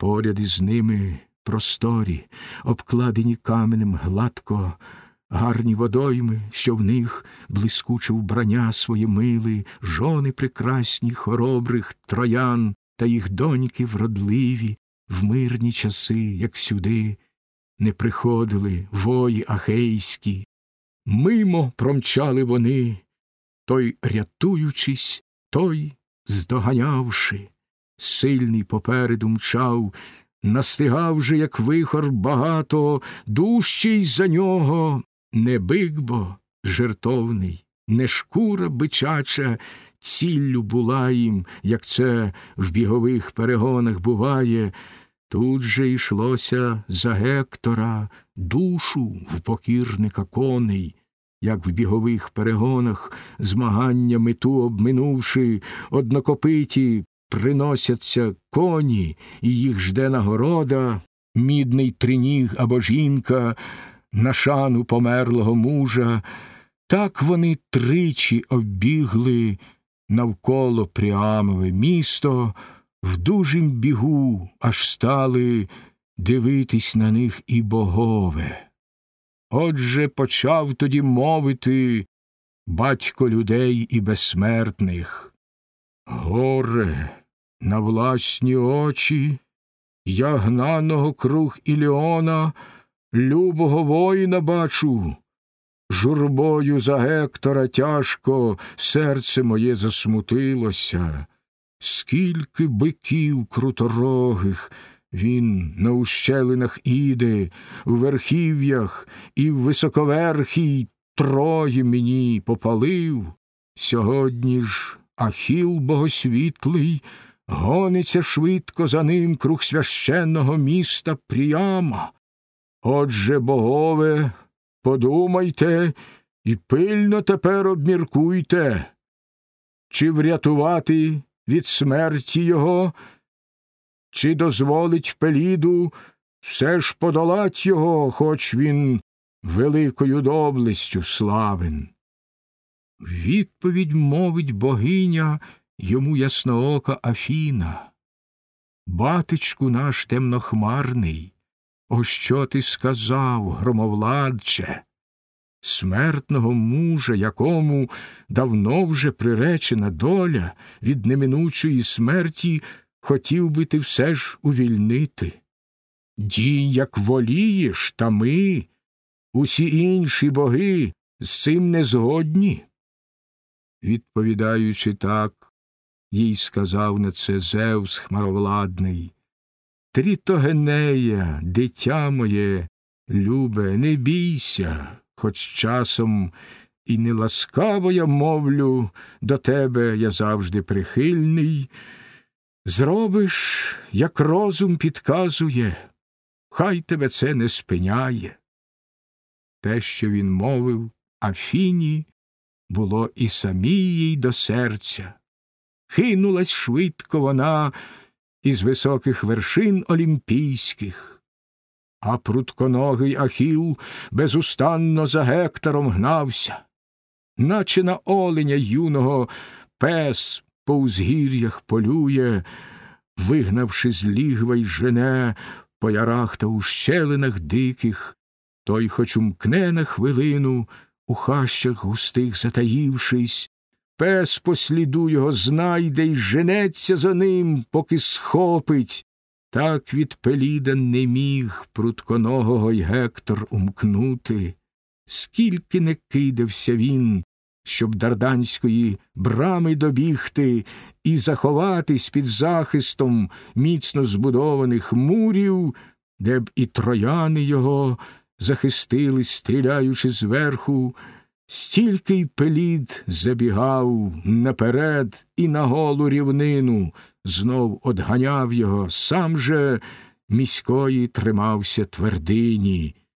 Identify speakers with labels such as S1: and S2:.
S1: Поряд із ними просторі, обкладені каменем гладко, гарні водойми, що в них блискуче вбрання своє мили, жони прекрасні, хоробрих троян та їх доньки вродливі, в мирні часи, як сюди, не приходили вої ахейські. Мимо промчали вони, той рятуючись, той здоганявши, сильний попереду мчав, настигав же, як вихор багато, дужчий за нього, не бик бо жертовний, не шкура бичача, ціллю була їм, як це в бігових перегонах буває. Тут же йшлося за Гектора душу в покірника коней, як в бігових перегонах, змагання мету обминувши, однокопиті приносяться коні, і їх жде нагорода, мідний триніг або жінка, на шану померлого мужа. Так вони тричі оббігли навколо Пріамове місто, в дужім бігу аж стали дивитись на них і богове. Отже почав тоді мовити батько людей і безсмертних. Горе на власні очі, я гнаного круг Іліона, любого воїна бачу. Журбою за Гектора тяжко серце моє засмутилося, скільки биків круторогих він на ущелинах іде, у верхів'ях і в високоверхій троє мені попалив. Сьогодні ж Ахіл богосвітлий гониться швидко за ним круг священного міста Пріяма. Отже, богове, подумайте і пильно тепер обміркуйте, чи врятувати від смерті його, чи дозволить Пеліду все ж подолать його, хоч він великою доблестю славен. Відповідь мовить богиня йому ясноока Афіна. Батечку наш темнохмарний, о що ти сказав, громовладче? Смертного мужа, якому давно вже приречена доля від неминучої смерті, хотів би ти все ж увільнити. Дій, як волієш, та ми, усі інші боги, з цим не згодні. Відповідаючи так, їй сказав на це Зевс хмаровладний. Трітогенея, дитя моє, любе, не бійся, хоч часом і не ласкаво я мовлю, до тебе я завжди прихильний. Зробиш, як розум підказує, хай тебе це не спиняє. Те, що він мовив, Афіні, було і самій їй до серця. Кинулась швидко вона із високих вершин олімпійських, а прутконогий Ахіл безустанно за гектаром гнався, наче на оленя юного пес по узгір'ях полює, вигнавши з лігва й жене по ярах та ущелинах диких, той хоч умкне на хвилину, у хащах густих затаївшись, пес по сліду його знайде й женеться за ним, поки схопить. Так від Пеліда не міг прутконогого й Гектор умкнути. Скільки не кидався він, щоб дарданської брами добігти і заховатись під захистом міцно збудованих мурів, де б і трояни його захистили, стріляючи зверху, стільки й пеліт забігав наперед і на голу рівнину, знов одганяв його, сам же міської тримався твердині.